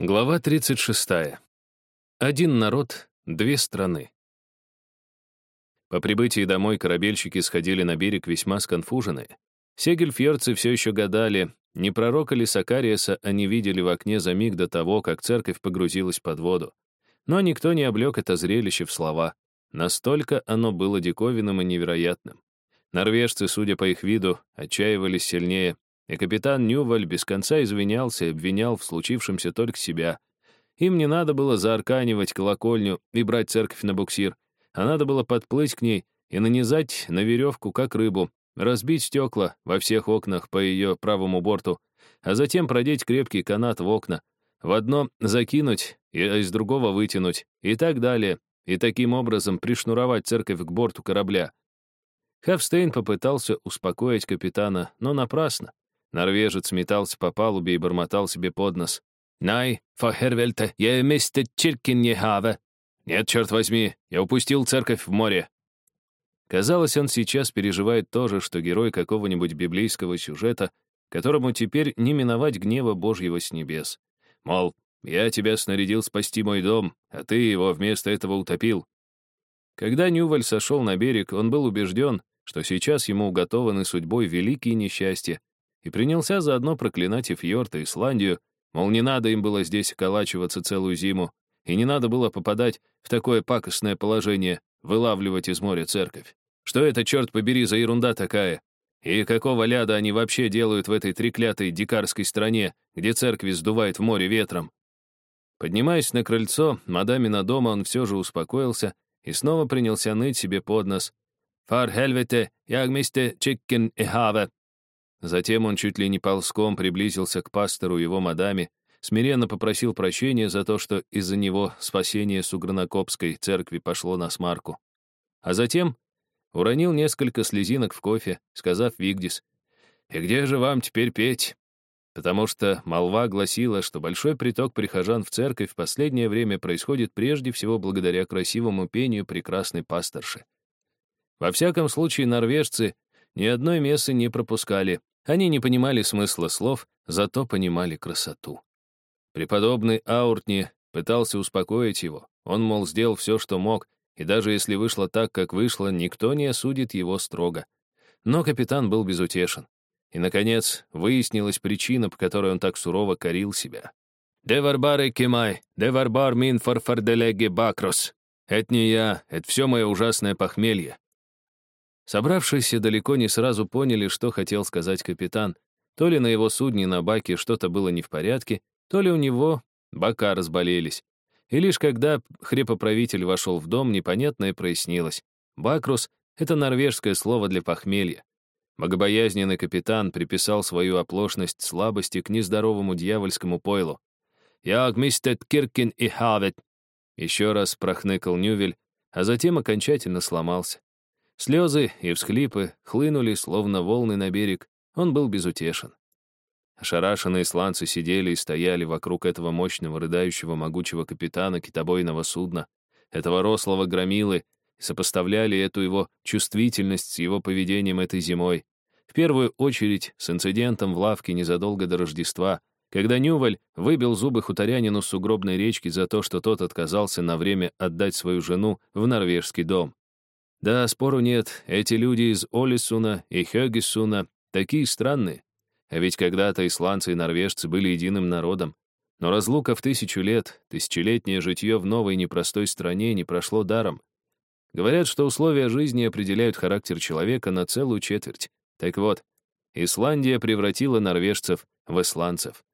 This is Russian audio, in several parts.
Глава 36. Один народ, две страны. По прибытии домой корабельщики сходили на берег весьма сконфуженные. Сегельфьорцы все еще гадали, не пророка ли Сакариеса они видели в окне за миг до того, как церковь погрузилась под воду. Но никто не облег это зрелище в слова. Настолько оно было диковинным и невероятным. Норвежцы, судя по их виду, отчаивались сильнее, и капитан Нюваль без конца извинялся и обвинял в случившемся только себя. Им не надо было заарканивать колокольню и брать церковь на буксир, а надо было подплыть к ней и нанизать на веревку, как рыбу, разбить стекла во всех окнах по ее правому борту, а затем продеть крепкий канат в окна, в одно закинуть, и из другого вытянуть, и так далее, и таким образом пришнуровать церковь к борту корабля. Хавстейн попытался успокоить капитана, но напрасно. Норвежец метался по палубе и бормотал себе под нос. «Най, фахервельте, я мисте Чиркин не хаве». «Нет, черт возьми, я упустил церковь в море». Казалось, он сейчас переживает то же, что герой какого-нибудь библейского сюжета, которому теперь не миновать гнева Божьего с небес. Мол, я тебя снарядил спасти мой дом, а ты его вместо этого утопил. Когда Нюваль сошел на берег, он был убежден, что сейчас ему уготованы судьбой великие несчастья, и принялся заодно проклинать и фьорд, и Исландию, мол, не надо им было здесь околачиваться целую зиму, и не надо было попадать в такое пакостное положение, вылавливать из моря церковь. Что это, черт побери, за ерунда такая? И какого ляда они вообще делают в этой треклятой дикарской стране, где церкви сдувает в море ветром? Поднимаясь на крыльцо, мадамина дома он все же успокоился и снова принялся ныть себе под нос. «Фар хельвете, jag мисте чиккен и хаве». Затем он чуть ли не ползком приблизился к пастору его мадаме, смиренно попросил прощения за то, что из-за него спасение Сугранокопской церкви пошло на смарку. А затем уронил несколько слезинок в кофе, сказав Вигдис, «И где же вам теперь петь?» Потому что молва гласила, что большой приток прихожан в церковь в последнее время происходит прежде всего благодаря красивому пению прекрасной пасторши. Во всяком случае, норвежцы ни одной мессы не пропускали, они не понимали смысла слов, зато понимали красоту. Преподобный Ауртни пытался успокоить его. Он, мол, сделал все, что мог, и даже если вышло так, как вышло, никто не осудит его строго. Но капитан был безутешен. И, наконец, выяснилась причина, по которой он так сурово корил себя. «Де варбары кемай, де варбар мин фарфарделеге бакрос». «Это не я, это все мое ужасное похмелье. Собравшиеся далеко не сразу поняли, что хотел сказать капитан. То ли на его судне на баке что-то было не в порядке, то ли у него бока разболелись. И лишь когда хрепоправитель вошел в дом, непонятное прояснилось. Бакрус — это норвежское слово для похмелья. Богобоязненный капитан приписал свою оплошность слабости к нездоровому дьявольскому пойлу. «Яг мистет Киркин и Хавет!» Еще раз прохныкал Нювель, а затем окончательно сломался. Слезы и всхлипы хлынули, словно волны на берег. Он был безутешен. Ошарашенные сланцы сидели и стояли вокруг этого мощного, рыдающего, могучего капитана китобойного судна, этого рослого громилы, и сопоставляли эту его чувствительность с его поведением этой зимой. В первую очередь с инцидентом в лавке незадолго до Рождества, когда Нюваль выбил зубы хуторянину с сугробной речки за то, что тот отказался на время отдать свою жену в норвежский дом. Да, спору нет, эти люди из Олисуна и Хёгисуна такие странные. А ведь когда-то исландцы и норвежцы были единым народом. Но разлука в тысячу лет, тысячелетнее житье в новой непростой стране не прошло даром. Говорят, что условия жизни определяют характер человека на целую четверть. Так вот, Исландия превратила норвежцев в исландцев.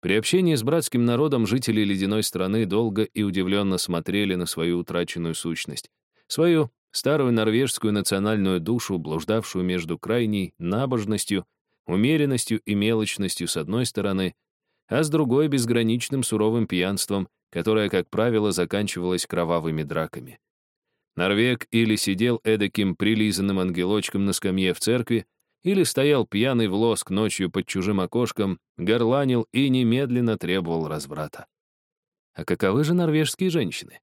При общении с братским народом жители ледяной страны долго и удивленно смотрели на свою утраченную сущность, свою старую норвежскую национальную душу, блуждавшую между крайней набожностью, умеренностью и мелочностью с одной стороны, а с другой — безграничным суровым пьянством, которое, как правило, заканчивалось кровавыми драками. Норвег или сидел эдаким прилизанным ангелочком на скамье в церкви, или стоял пьяный в лоск ночью под чужим окошком, горланил и немедленно требовал разврата. А каковы же норвежские женщины?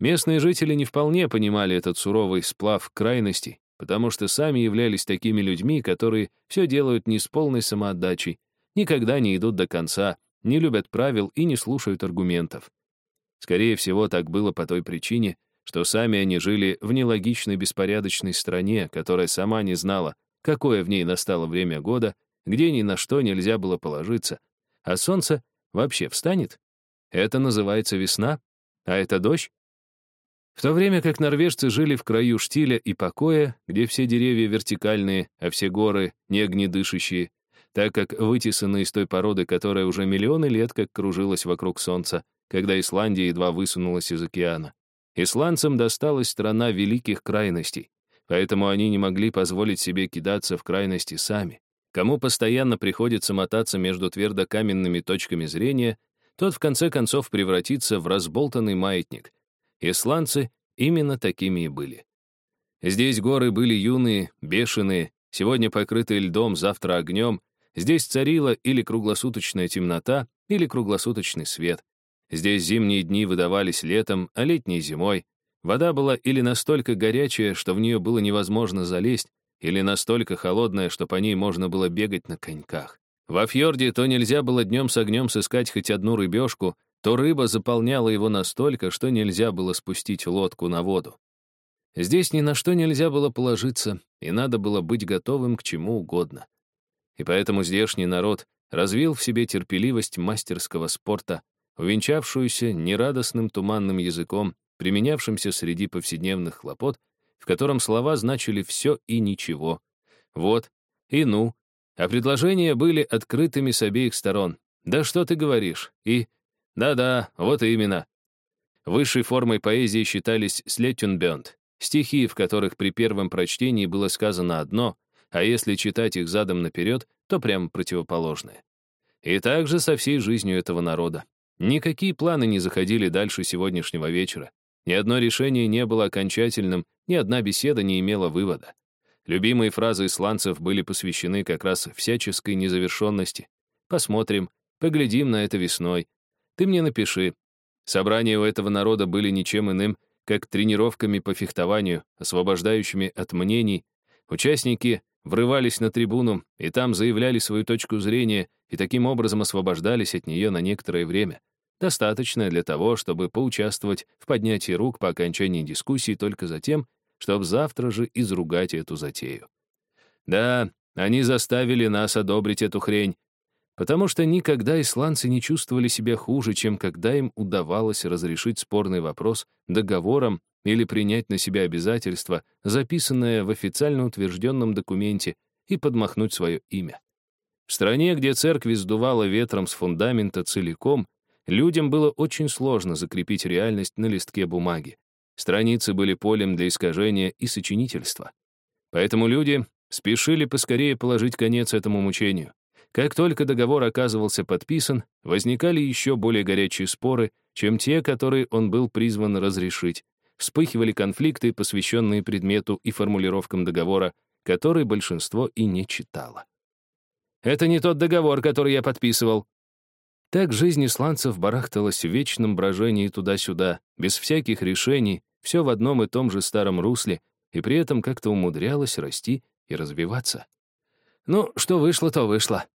Местные жители не вполне понимали этот суровый сплав крайностей, потому что сами являлись такими людьми, которые все делают не с полной самоотдачей, никогда не идут до конца, не любят правил и не слушают аргументов. Скорее всего, так было по той причине, что сами они жили в нелогичной беспорядочной стране, которая сама не знала, какое в ней настало время года, где ни на что нельзя было положиться, а солнце вообще встанет? Это называется весна? А это дождь? В то время как норвежцы жили в краю штиля и покоя, где все деревья вертикальные, а все горы не огнедышащие, так как вытесаны из той породы, которая уже миллионы лет как кружилась вокруг Солнца, когда Исландия едва высунулась из океана. Исландцам досталась страна великих крайностей, поэтому они не могли позволить себе кидаться в крайности сами. Кому постоянно приходится мотаться между твердокаменными точками зрения, тот в конце концов превратится в разболтанный маятник. Исландцы именно такими и были. Здесь горы были юные, бешеные, сегодня покрытые льдом, завтра огнем, Здесь царила или круглосуточная темнота, или круглосуточный свет. Здесь зимние дни выдавались летом, а летние — зимой. Вода была или настолько горячая, что в нее было невозможно залезть, или настолько холодная, что по ней можно было бегать на коньках. Во фьорде то нельзя было днем с огнем сыскать хоть одну рыбешку, то рыба заполняла его настолько, что нельзя было спустить лодку на воду. Здесь ни на что нельзя было положиться, и надо было быть готовым к чему угодно и поэтому здешний народ развил в себе терпеливость мастерского спорта, увенчавшуюся нерадостным туманным языком, применявшимся среди повседневных хлопот, в котором слова значили все и ничего. Вот и ну, а предложения были открытыми с обеих сторон. «Да что ты говоришь?» и «Да-да, вот именно». Высшей формой поэзии считались слетюнбёнд, стихи, в которых при первом прочтении было сказано одно, а если читать их задом наперед, то прямо противоположное. И так же со всей жизнью этого народа. Никакие планы не заходили дальше сегодняшнего вечера. Ни одно решение не было окончательным, ни одна беседа не имела вывода. Любимые фразы исландцев были посвящены как раз всяческой незавершенности. Посмотрим, поглядим на это весной. Ты мне напиши. Собрания у этого народа были ничем иным, как тренировками по фехтованию, освобождающими от мнений. Участники врывались на трибуну и там заявляли свою точку зрения и таким образом освобождались от нее на некоторое время. Достаточно для того, чтобы поучаствовать в поднятии рук по окончании дискуссии только за тем, чтобы завтра же изругать эту затею. Да, они заставили нас одобрить эту хрень, потому что никогда исландцы не чувствовали себя хуже, чем когда им удавалось разрешить спорный вопрос договором или принять на себя обязательство, записанное в официально утвержденном документе, и подмахнуть свое имя. В стране, где церкви сдувало ветром с фундамента целиком, людям было очень сложно закрепить реальность на листке бумаги. Страницы были полем для искажения и сочинительства. Поэтому люди спешили поскорее положить конец этому мучению. Как только договор оказывался подписан, возникали еще более горячие споры, чем те, которые он был призван разрешить, вспыхивали конфликты, посвященные предмету и формулировкам договора, который большинство и не читало. «Это не тот договор, который я подписывал». Так жизнь исландцев барахталась в вечном брожении туда-сюда, без всяких решений, все в одном и том же старом русле, и при этом как-то умудрялась расти и развиваться. Ну, что вышло, то вышло.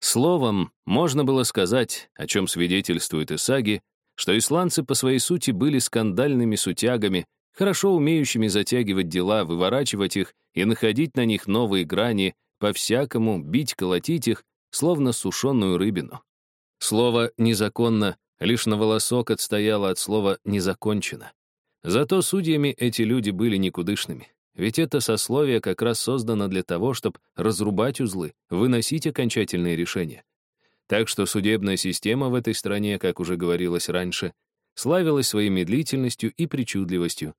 Словом, можно было сказать, о чем свидетельствует Исаги, что исландцы по своей сути были скандальными сутягами, хорошо умеющими затягивать дела, выворачивать их и находить на них новые грани, по-всякому бить, колотить их, словно сушеную рыбину. Слово «незаконно» лишь на волосок отстояло от слова «незакончено». Зато судьями эти люди были никудышными. Ведь это сословие как раз создано для того, чтобы разрубать узлы, выносить окончательные решения. Так что судебная система в этой стране, как уже говорилось раньше, славилась своей медлительностью и причудливостью.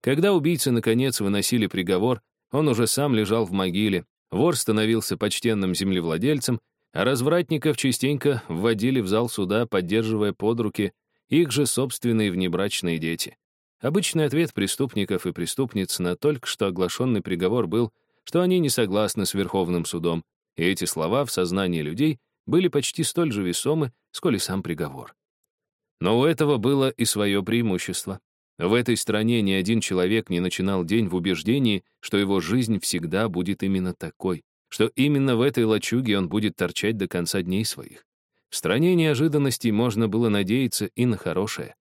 Когда убийцы, наконец, выносили приговор, он уже сам лежал в могиле, вор становился почтенным землевладельцем, а развратников частенько вводили в зал суда, поддерживая под руки их же собственные внебрачные дети. Обычный ответ преступников и преступниц на только что оглашенный приговор был, что они не согласны с Верховным судом, и эти слова в сознании людей были почти столь же весомы, сколь и сам приговор. Но у этого было и свое преимущество. В этой стране ни один человек не начинал день в убеждении, что его жизнь всегда будет именно такой, что именно в этой лачуге он будет торчать до конца дней своих. В стране неожиданностей можно было надеяться и на хорошее.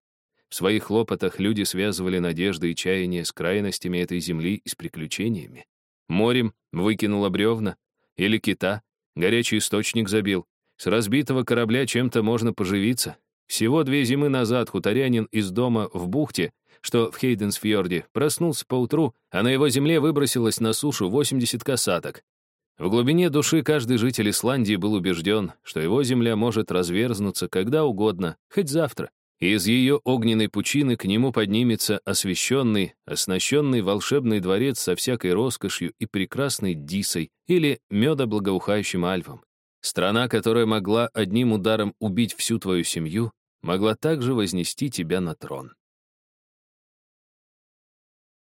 В своих хлопотах люди связывали надежды и чаяния с крайностями этой земли и с приключениями. Морем выкинуло бревна, или кита, горячий источник забил. С разбитого корабля чем-то можно поживиться. Всего две зимы назад хуторянин из дома в бухте, что в Хейденсфьорде, проснулся поутру, а на его земле выбросилось на сушу 80 касаток. В глубине души каждый житель Исландии был убежден, что его земля может разверзнуться когда угодно, хоть завтра, и из ее огненной пучины к нему поднимется освященный, оснащенный волшебный дворец со всякой роскошью и прекрасной дисой или медоблагоухающим альвом. Страна, которая могла одним ударом убить всю твою семью, могла также вознести тебя на трон.